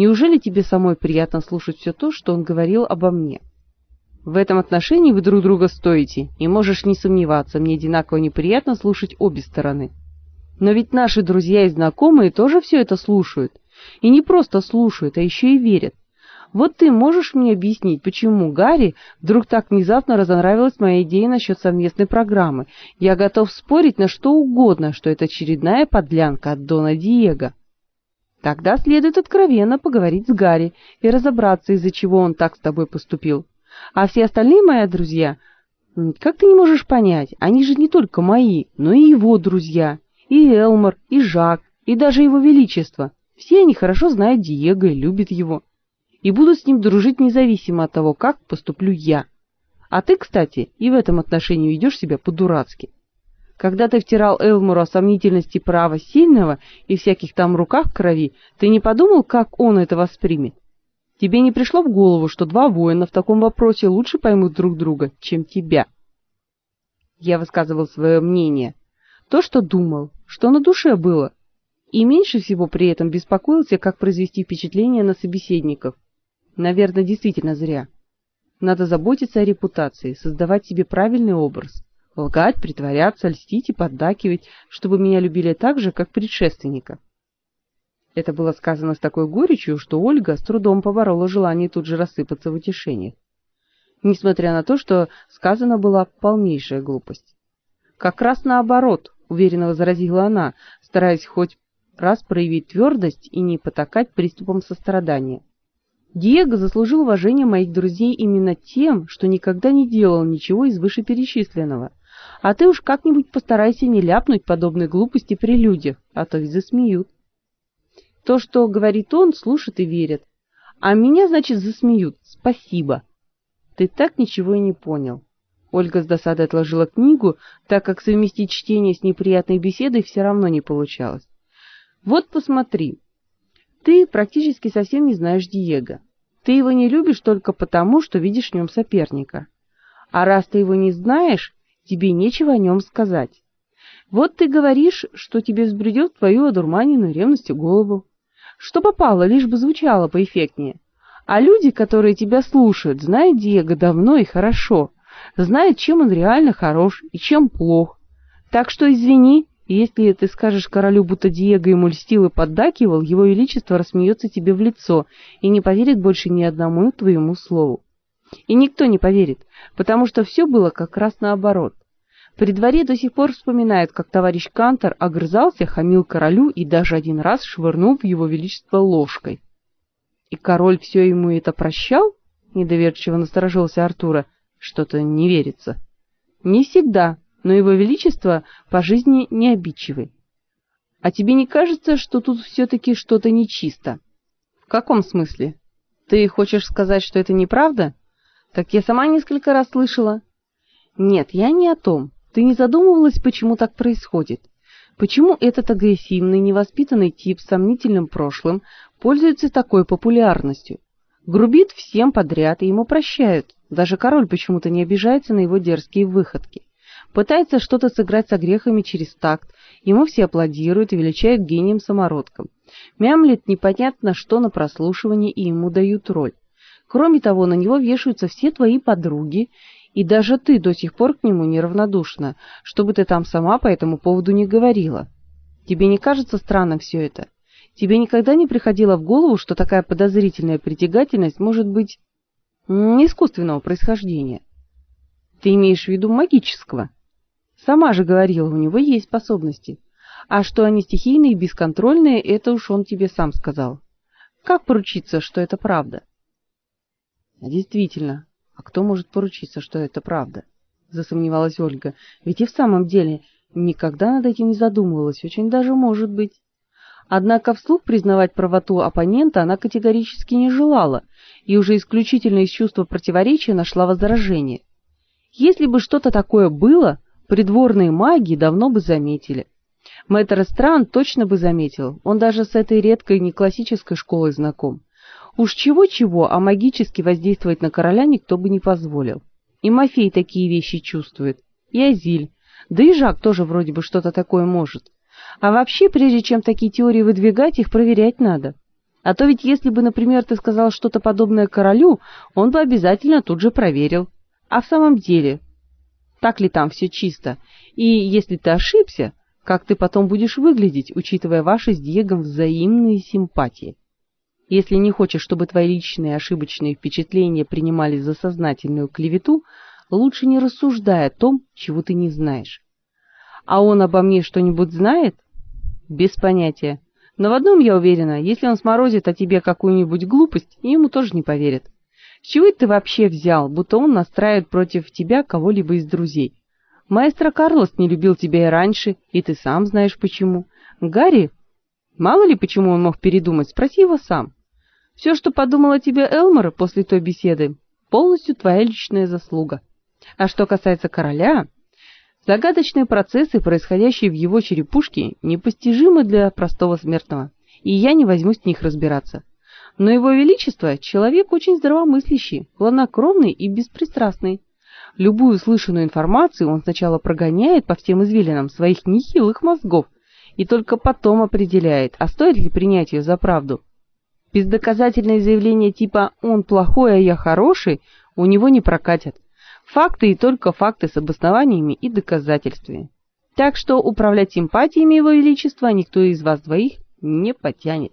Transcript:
Неужели тебе самой приятно слушать все то, что он говорил обо мне? В этом отношении вы друг друга стоите, и можешь не сомневаться, мне одинаково неприятно слушать обе стороны. Но ведь наши друзья и знакомые тоже все это слушают. И не просто слушают, а еще и верят. Вот ты можешь мне объяснить, почему Гарри вдруг так внезапно разонравилась моя идея насчет совместной программы? Я готов спорить на что угодно, что это очередная подлянка от Дона Диего. Тогда следует откровенно поговорить с Гарри и разобраться, из-за чего он так с тобой поступил. А все остальные мои друзья, как ты не можешь понять, они же не только мои, но и его друзья, и Элмор, и Жак, и даже его величество. Все они хорошо знают Диего и любят его, и будут с ним дружить независимо от того, как поступлю я. А ты, кстати, и в этом отношении ведешь себя по-дурацки. Когда ты втирал Элмору о сомнительности права сильного и всяких там руках крови, ты не подумал, как он это воспримет? Тебе не пришло в голову, что два воина в таком вопросе лучше поймут друг друга, чем тебя? Я высказывал свое мнение, то, что думал, что на душе было, и меньше всего при этом беспокоился, как произвести впечатление на собеседников. Наверное, действительно зря. Надо заботиться о репутации, создавать себе правильный образ, лгать, притворяться, льстить и поддакивать, чтобы меня любили так же, как предшественника. Это было сказано с такой горечью, что Ольга с трудом поборола желание тут же рассыпаться в утешениях. Несмотря на то, что сказано была полнейшая глупость. Как раз наоборот, уверенно возразила она, стараясь хоть раз проявить твердость и не потакать приступам сострадания. Диего заслужил уважение моих друзей именно тем, что никогда не делал ничего из вышеперечисленного. А ты уж как-нибудь постарайся не ляпнуть подобной глупости при людях, а то ведь засмеют. То, что говорит он, слушают и верят. А меня, значит, засмеют. Спасибо. Ты так ничего и не понял. Ольга с досадой отложила книгу, так как совместить чтение с неприятной беседой все равно не получалось. Вот посмотри. Ты практически совсем не знаешь Диего. Ты его не любишь только потому, что видишь в нем соперника. А раз ты его не знаешь, тебе нечего о нем сказать. Вот ты говоришь, что тебе взбредет твою одурманенную ревностью голову что попало, лишь бы звучало поэффектнее. А люди, которые тебя слушают, знают Диего давно и хорошо, знают, чем он реально хорош и чем плох. Так что извини, если ты скажешь королю, будто Диего ему льстил и поддакивал, его величество рассмеется тебе в лицо и не поверит больше ни одному твоему слову. И никто не поверит, потому что все было как раз наоборот. При дворе до сих пор вспоминают, как товарищ Кантор огрызался, хамил королю и даже один раз швырнул в его величество ложкой. И король все ему это прощал? Недоверчиво насторожился Артура. Что-то не верится. Не всегда, но его величество по жизни не обидчивый. А тебе не кажется, что тут все таки что-то нечисто? В каком смысле? Ты хочешь сказать, что это неправда? Так я сама несколько раз слышала. Нет, я не о том. Ты не задумывалась, почему так происходит? Почему этот агрессивный, невоспитанный тип с сомнительным прошлым пользуется такой популярностью? Грубит всем подряд и ему прощают. Даже король почему-то не обижается на его дерзкие выходки. Пытается что-то сыграть с грехами через такт, ему все аплодируют и величают гением-самородком. Мямлет непонятно что на прослушивании и ему дают роль. Кроме того, на него вешаются все твои подруги, и даже ты до сих пор к нему неравнодушна, что бы ты там сама по этому поводу не говорила. Тебе не кажется странным все это? Тебе никогда не приходило в голову, что такая подозрительная притягательность может быть не искусственного происхождения? Ты имеешь в виду магического? Сама же говорила, у него есть способности. А что они стихийные и бесконтрольные, это уж он тебе сам сказал. Как поручиться, что это правда? Действительно, а кто может поручиться, что это правда? Засомневалась Ольга. Ведь и в самом деле никогда над этим не задумывалась, очень даже может быть. Однако вслух признавать правоту оппонента она категорически не желала и уже исключительно из чувства противоречия нашла возражение. Если бы что-то такое было, придворные маги давно бы заметили. Мэтр Стран точно бы заметил, он даже с этой редкой неклассической школой знаком. Уж чего-чего, а магически воздействовать на короля никто бы не позволил. И Мафей такие вещи чувствует, и Азиль, да и Жак тоже вроде бы что-то такое может. А вообще, прежде чем такие теории выдвигать, их проверять надо. А то ведь если бы, например, ты сказал что-то подобное королю, он бы обязательно тут же проверил. А в самом деле, так ли там все чисто? И если ты ошибся, как ты потом будешь выглядеть, учитывая ваши с Диегом взаимные симпатии? Если не хочешь, чтобы твои личные ошибочные впечатления принимались за сознательную клевету, лучше не рассуждай о том, чего ты не знаешь. А он обо мне что-нибудь знает? Без понятия. Но в одном я уверена, если он сморозит о тебе какую-нибудь глупость, ему тоже не поверят. С чего ты вообще взял, будто он настраивает против тебя кого-либо из друзей? Маэстро Карлос не любил тебя и раньше, и ты сам знаешь почему. Гарри, мало ли почему он мог передумать, спроси его сам. Все, что подумала тебе Элмор после той беседы, полностью твоя личная заслуга. А что касается короля, загадочные процессы, происходящие в его черепушке, непостижимы для простого смертного, и я не возьмусь в них разбираться. Но его величество человек очень здравомыслящий, хладнокровный и беспристрастный. Любую услышанную информацию он сначала прогоняет по всем извилинам своих нехилых мозгов и только потом определяет, а стоит ли принять ее за правду. Бездоказательные заявления типа «он плохой, а я хороший» у него не прокатят. Факты и только факты с обоснованиями и доказательствами. Так что управлять симпатиями его величества никто из вас двоих не потянет.